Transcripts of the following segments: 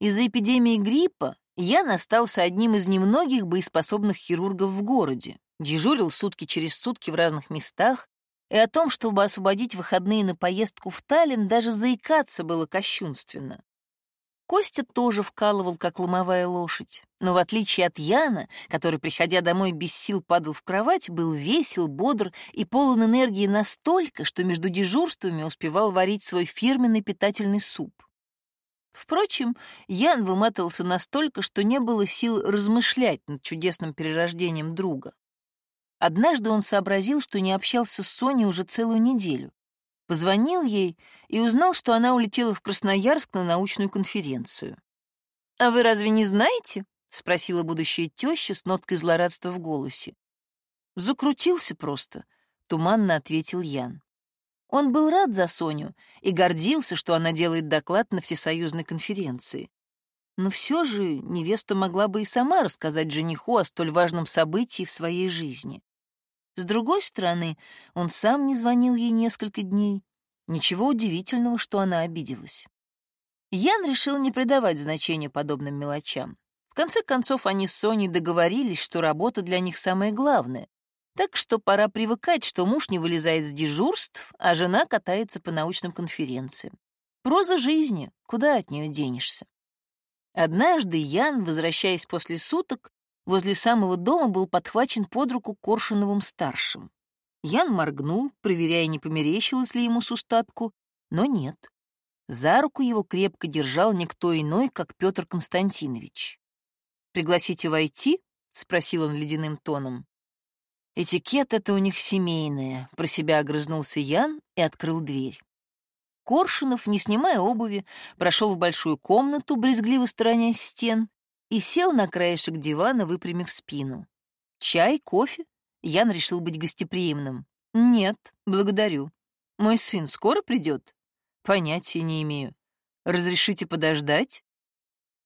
Из-за эпидемии гриппа Ян остался одним из немногих боеспособных хирургов в городе, дежурил сутки через сутки в разных местах, и о том, чтобы освободить выходные на поездку в Таллин, даже заикаться было кощунственно. Костя тоже вкалывал, как ломовая лошадь, но в отличие от Яна, который, приходя домой без сил, падал в кровать, был весел, бодр и полон энергии настолько, что между дежурствами успевал варить свой фирменный питательный суп. Впрочем, Ян выматывался настолько, что не было сил размышлять над чудесным перерождением друга. Однажды он сообразил, что не общался с Соней уже целую неделю. Позвонил ей и узнал, что она улетела в Красноярск на научную конференцию. «А вы разве не знаете?» — спросила будущая теща с ноткой злорадства в голосе. «Закрутился просто», — туманно ответил Ян. Он был рад за Соню и гордился, что она делает доклад на всесоюзной конференции. Но все же невеста могла бы и сама рассказать жениху о столь важном событии в своей жизни. С другой стороны, он сам не звонил ей несколько дней. Ничего удивительного, что она обиделась. Ян решил не придавать значения подобным мелочам. В конце концов, они с Соней договорились, что работа для них самое главное. Так что пора привыкать, что муж не вылезает с дежурств, а жена катается по научным конференциям. Проза жизни, куда от нее денешься? Однажды Ян, возвращаясь после суток, возле самого дома был подхвачен под руку Коршуновым-старшим. Ян моргнул, проверяя, не померещилось ли ему с устатку, но нет. За руку его крепко держал никто иной, как Петр Константинович. «Пригласите войти?» — спросил он ледяным тоном. «Этикет — это у них семейное», — про себя огрызнулся Ян и открыл дверь. Коршунов, не снимая обуви, прошел в большую комнату, брезгливо сторонясь стен, и сел на краешек дивана, выпрямив спину. «Чай, кофе?» Ян решил быть гостеприимным. «Нет, благодарю. Мой сын скоро придет?» «Понятия не имею. Разрешите подождать?»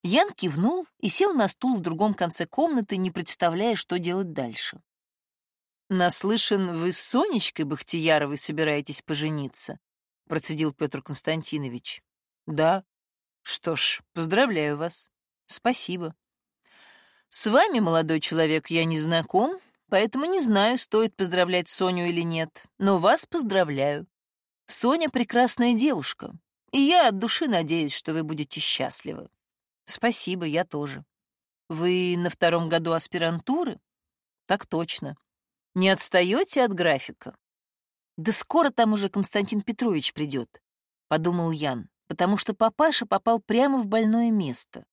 Ян кивнул и сел на стул в другом конце комнаты, не представляя, что делать дальше. «Наслышан, вы с Сонечкой Бахтияровой собираетесь пожениться?» — процедил Петр Константинович. «Да. Что ж, поздравляю вас. Спасибо. С вами, молодой человек, я не знаком, поэтому не знаю, стоит поздравлять Соню или нет, но вас поздравляю. Соня — прекрасная девушка, и я от души надеюсь, что вы будете счастливы. Спасибо, я тоже. Вы на втором году аспирантуры? Так точно. Не отстаете от графика? Да скоро там уже Константин Петрович придет, подумал Ян, потому что папаша попал прямо в больное место.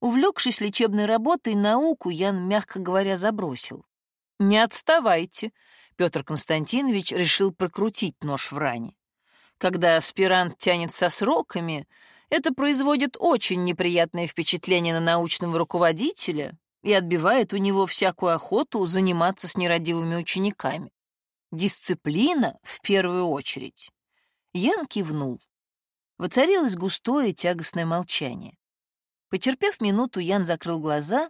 Увлекшись лечебной работой, науку Ян, мягко говоря, забросил. «Не отставайте», — Петр Константинович решил прокрутить нож в ране. Когда аспирант тянет со сроками, это производит очень неприятное впечатление на научного руководителя и отбивает у него всякую охоту заниматься с нерадивыми учениками. Дисциплина в первую очередь. Ян кивнул. Воцарилось густое тягостное молчание. Потерпев минуту, Ян закрыл глаза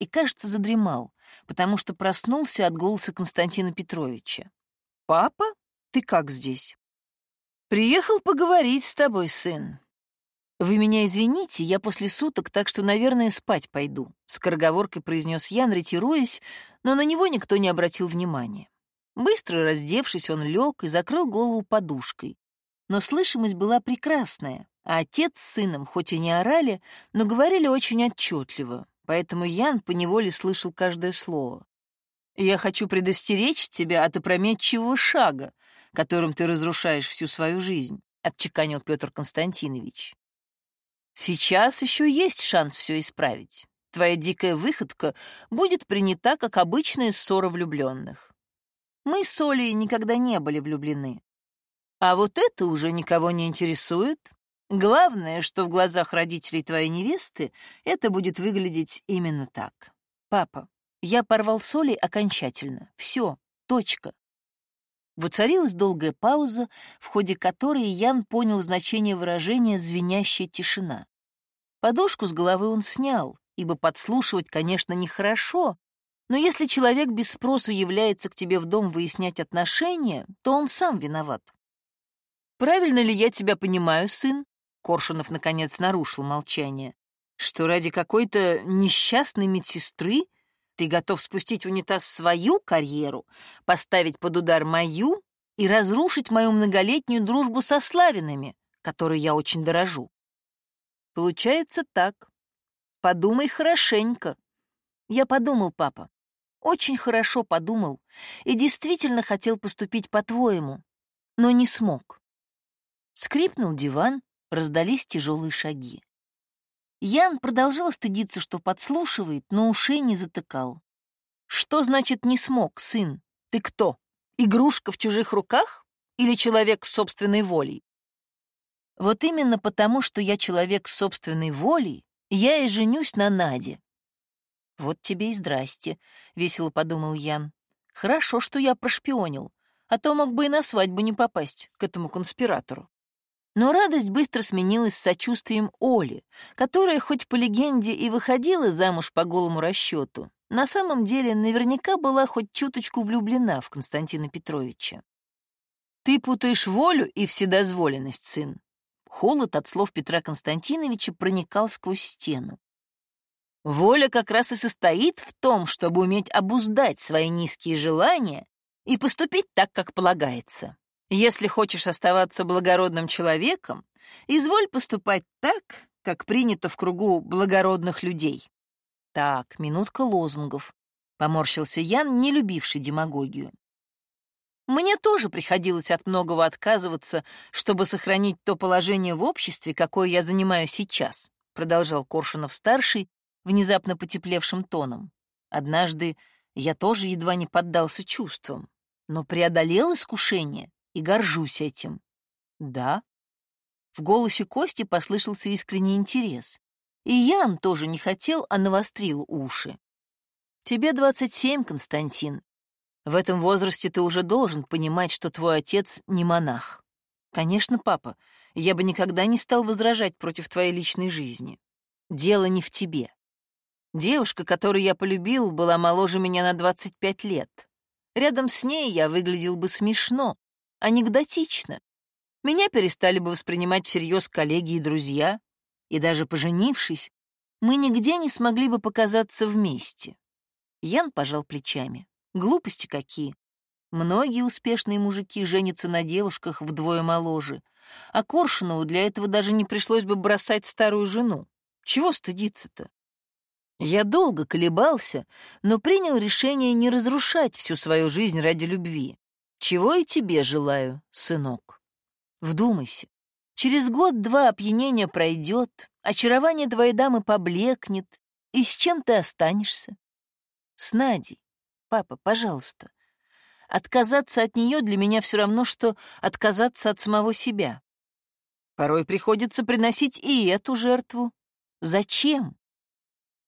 и, кажется, задремал, потому что проснулся от голоса Константина Петровича. «Папа, ты как здесь?» «Приехал поговорить с тобой, сын». «Вы меня извините, я после суток, так что, наверное, спать пойду», — скороговоркой произнес Ян, ретируясь, но на него никто не обратил внимания. Быстро раздевшись, он лег и закрыл голову подушкой. Но слышимость была прекрасная, а отец с сыном хоть и не орали, но говорили очень отчетливо, поэтому Ян поневоле слышал каждое слово. «Я хочу предостеречь тебя от опрометчивого шага, которым ты разрушаешь всю свою жизнь», — отчеканил Петр Константинович. «Сейчас еще есть шанс все исправить. Твоя дикая выходка будет принята как обычная ссора влюбленных. Мы с Олей никогда не были влюблены. А вот это уже никого не интересует, Главное, что в глазах родителей твоей невесты это будет выглядеть именно так. Папа, я порвал с Олей окончательно. Все, точка. Воцарилась долгая пауза, в ходе которой Ян понял значение выражения «звенящая тишина». Подушку с головы он снял, ибо подслушивать, конечно, нехорошо, но если человек без спросу является к тебе в дом выяснять отношения, то он сам виноват. «Правильно ли я тебя понимаю, сын?» Коршунов, наконец, нарушил молчание. Что ради какой-то несчастной медсестры ты готов спустить в унитаз свою карьеру, поставить под удар мою и разрушить мою многолетнюю дружбу со Славинами, которой я очень дорожу. Получается так. Подумай хорошенько. Я подумал, папа. Очень хорошо подумал и действительно хотел поступить по-твоему, но не смог. Скрипнул диван, раздались тяжелые шаги. Ян продолжал стыдиться, что подслушивает, но ушей не затыкал. «Что значит «не смог», сын? Ты кто? Игрушка в чужих руках? Или человек с собственной волей?» Вот именно потому, что я человек собственной волей, я и женюсь на Наде. Вот тебе и здрасте, — весело подумал Ян. Хорошо, что я прошпионил, а то мог бы и на свадьбу не попасть к этому конспиратору. Но радость быстро сменилась сочувствием Оли, которая, хоть по легенде и выходила замуж по голому расчету, на самом деле наверняка была хоть чуточку влюблена в Константина Петровича. «Ты путаешь волю и вседозволенность, сын», Холод от слов Петра Константиновича проникал сквозь стену. Воля как раз и состоит в том, чтобы уметь обуздать свои низкие желания и поступить так, как полагается. Если хочешь оставаться благородным человеком, изволь поступать так, как принято в кругу благородных людей. Так, минутка лозунгов. Поморщился Ян, не любивший демагогию. Мне тоже приходилось от многого отказываться, чтобы сохранить то положение в обществе, какое я занимаю сейчас, продолжал Коршунов-старший внезапно потеплевшим тоном. Однажды я тоже едва не поддался чувствам, но преодолел искушение и горжусь этим. Да. В голосе Кости послышался искренний интерес. И Ян тоже не хотел, а навострил уши. «Тебе двадцать семь, Константин, в этом возрасте ты уже должен понимать, что твой отец не монах. Конечно, папа, я бы никогда не стал возражать против твоей личной жизни. Дело не в тебе. Девушка, которую я полюбил, была моложе меня на 25 лет. Рядом с ней я выглядел бы смешно, анекдотично. Меня перестали бы воспринимать всерьез коллеги и друзья, и даже поженившись, мы нигде не смогли бы показаться вместе. Ян пожал плечами. Глупости какие. Многие успешные мужики женятся на девушках вдвое моложе, а Коршунову для этого даже не пришлось бы бросать старую жену. Чего стыдиться-то? Я долго колебался, но принял решение не разрушать всю свою жизнь ради любви. Чего и тебе желаю, сынок. Вдумайся. Через год-два опьянение пройдет, очарование твоей дамы поблекнет, и с чем ты останешься? С Надей. Папа, пожалуйста. Отказаться от нее для меня все равно, что отказаться от самого себя. Порой приходится приносить и эту жертву. Зачем?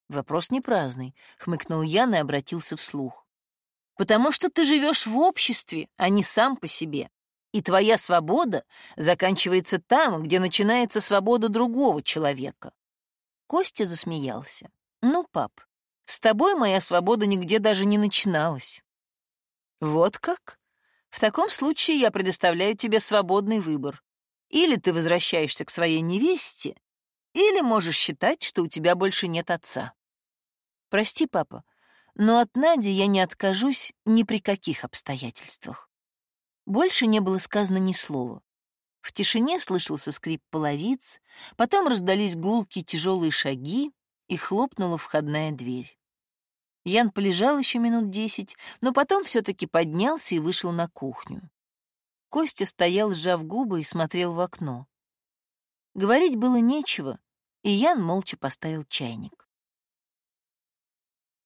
Вопрос не праздный, хмыкнул Ян и обратился вслух. Потому что ты живешь в обществе, а не сам по себе. И твоя свобода заканчивается там, где начинается свобода другого человека. Костя засмеялся. Ну, пап, с тобой моя свобода нигде даже не начиналась. Вот как? В таком случае я предоставляю тебе свободный выбор. Или ты возвращаешься к своей невесте, или можешь считать, что у тебя больше нет отца. Прости, папа, но от Нади я не откажусь ни при каких обстоятельствах. Больше не было сказано ни слова. В тишине слышался скрип половиц, потом раздались гулки тяжелые шаги, и хлопнула входная дверь. Ян полежал еще минут десять, но потом все-таки поднялся и вышел на кухню. Костя стоял, сжав губы, и смотрел в окно. Говорить было нечего, и Ян молча поставил чайник.